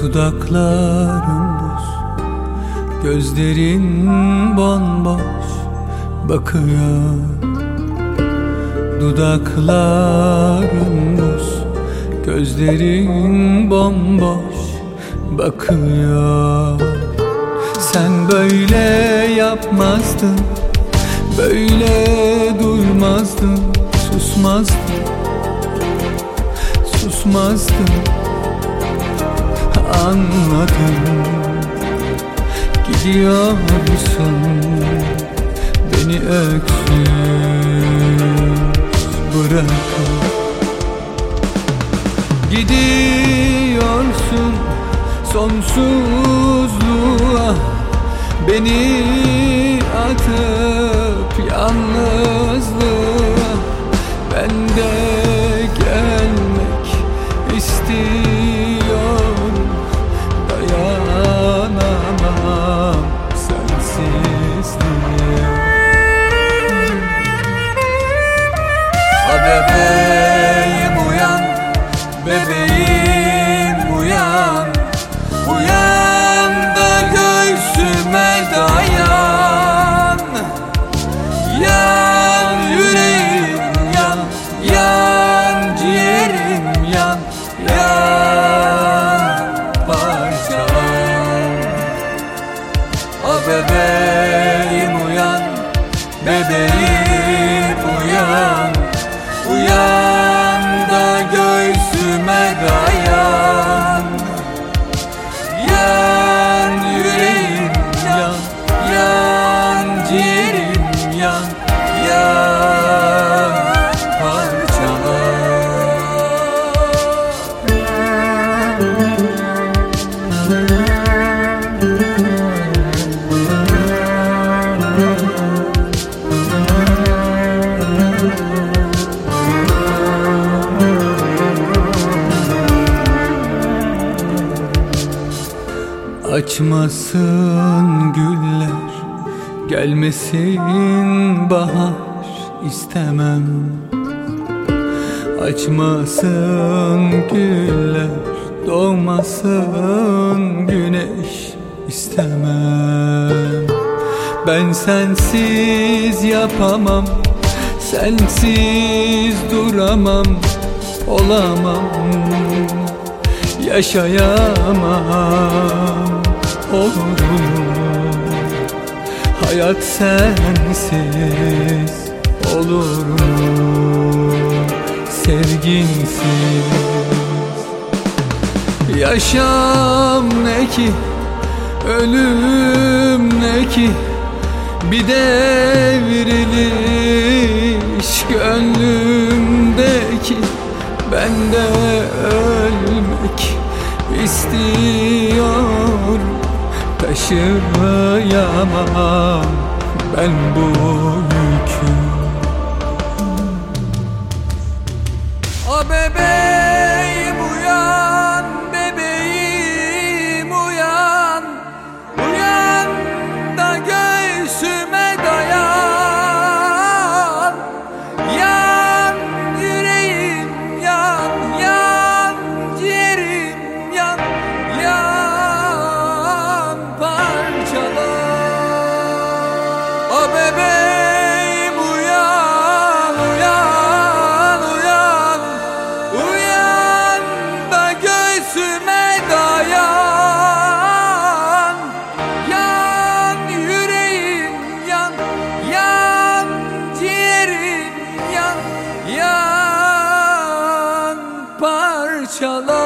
Dudakların buz Gözlerin bomboş bakıyor. Dudakların buz Gözlerin bomboş bakıyor. Sen böyle yapmazdın Böyle durmazdın Susmazdın Susmazdın Anladım Gidiyorsun Beni öksüz bırakıp Gidiyorsun sonsuzluğa Beni atıp bateria. Açmasın güller Gelmesin bahar istemem. Açmasın güller Doğmasın güneş istemem. Ben sensiz yapamam Sensiz duramam Olamam Yaşayamam olur mu? Hayat sensiz olur mu? Sevginsiz Yaşam ne ki? Ölüm ne ki? Bir devriliş gönlümdeki Ben de ölmek istiyorum Taşıyamam ben bu yükü your love.